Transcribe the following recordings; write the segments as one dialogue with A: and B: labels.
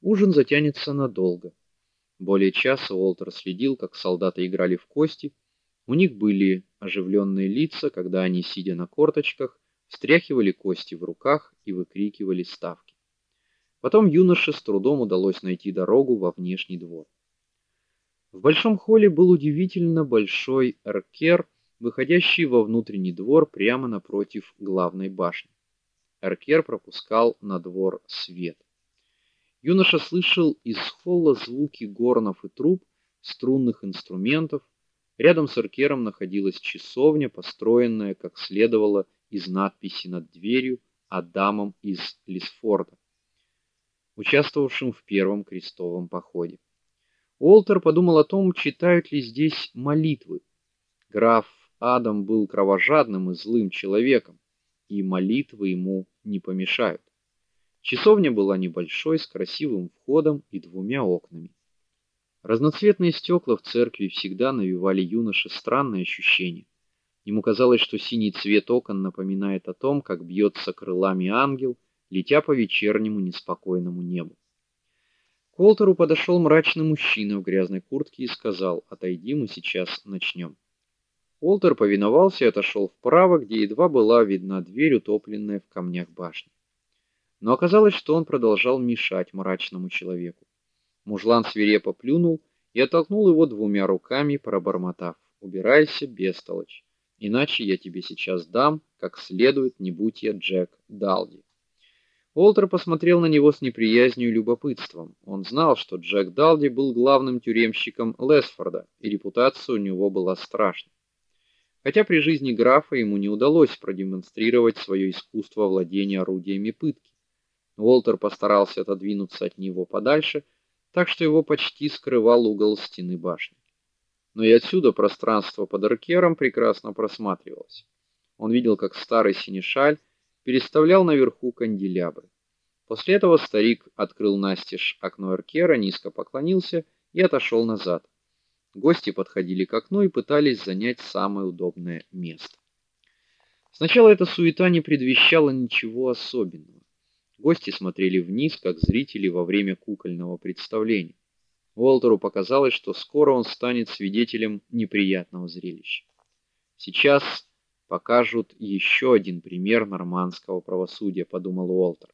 A: ужин затянется надолго. Более часа Уолтер следил, как солдаты играли в кости. У них были оживленные лица, когда они, сидя на корточках, встряхивали кости в руках и выкрикивали ставки. Потом юноше с трудом удалось найти дорогу во внешний двор. В большом холле был удивительно большой эркер, выходящий во внутренний двор прямо напротив главной башни. Эркер пропускал на двор свет. Юноша слышал из холла звуки горнов и труб, струнных инструментов. Рядом с эркером находилась часовня, построенная, как следовало, из надписи над дверью Адамом из Лисфорда, участвовавшим в первом крестовом походе. Уолтер подумал о том, читают ли здесь молитвы. Граф Адам был кровожадным и злым человеком, и молитвы ему не помешают. Часовня была небольшой, с красивым входом и двумя окнами. Разноцветные стекла в церкви всегда навевали юноше странное ощущение. Ему казалось, что синий цвет окон напоминает о том, как бьется крылами ангел, летя по вечернему неспокойному небу. К Уолтеру подошел мрачный мужчина в грязной куртке и сказал: "Отойди, мы сейчас начнем». Уолтер повиновался и отошел вправо, где едва была видна дверь, утопленная в камнях башни. Но оказалось, что он продолжал мешать мрачному человеку. Мужлан свирепо плюнул и оттолкнул его двумя руками, пробормотав: "Убирайся, бестолочь, иначе я тебе сейчас дам, как следует, не будь я Джек Далди". Уолтер посмотрел на него с неприязнью и любопытством. Он знал, что Джек Далди был главным тюремщиком Лесфорда, и репутация у него была страшной. Хотя при жизни графа ему не удалось продемонстрировать свое искусство владения орудиями пытки. Уолтер постарался отодвинуться от него подальше, так что его почти скрывал угол стены башни. Но и отсюда пространство под аркером прекрасно просматривалось. Он видел, как старый синешаль переставлял наверху канделябры. После этого старик открыл настежь окно эркера, низко поклонился и отошел назад. Гости подходили к окну и пытались занять самое удобное место. Сначала эта суета не предвещала ничего особенного. Гости смотрели вниз, как зрители во время кукольного представления. Уолтеру показалось, что скоро он станет свидетелем неприятного зрелища. Сейчас покажут еще один пример нормандского правосудия, подумал Уолтер.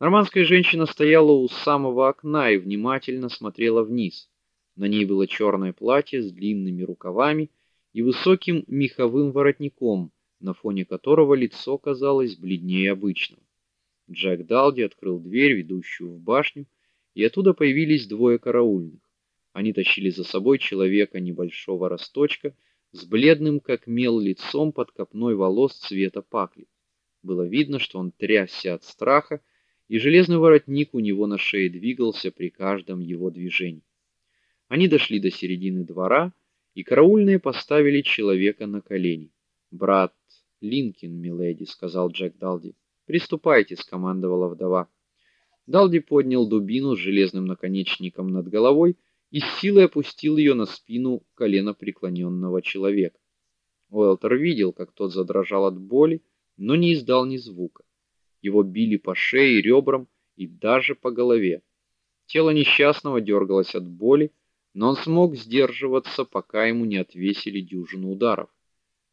A: Нормандская женщина стояла у самого окна и внимательно смотрела вниз. На ней было черное платье с длинными рукавами и высоким меховым воротником, на фоне которого лицо казалось бледнее обычного. Джек Далди открыл дверь, ведущую в башню, и оттуда появились двое караульных. Они тащили за собой человека небольшого росточка с бледным как мел лицом под копной волос цвета пакли. Было видно, что он трясся от страха, и железный воротник у него на шее двигался при каждом его движении. Они дошли до середины двора, и караульные поставили человека на колени. "Брат Линкин, миледи", сказал Джек Далди. "Приступайте", скомандовала вдова. Далди поднял дубину с железным наконечником над головой и с силой опустил ее на спину коленопреклоненного человека. Уэлтер видел, как тот задрожал от боли, но не издал ни звука. Его били по шее ребрам и даже по голове. Тело несчастного дергалось от боли, но он смог сдерживаться, пока ему не отвесили дюжину ударов.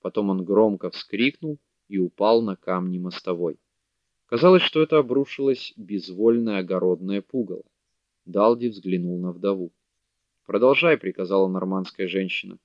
A: Потом он громко вскрикнул и упал на камни мостовой. Казалось, что это обрушилось безвольное огородное пугало. Далди взглянул на вдову. "Продолжай", приказала нормандская женщина.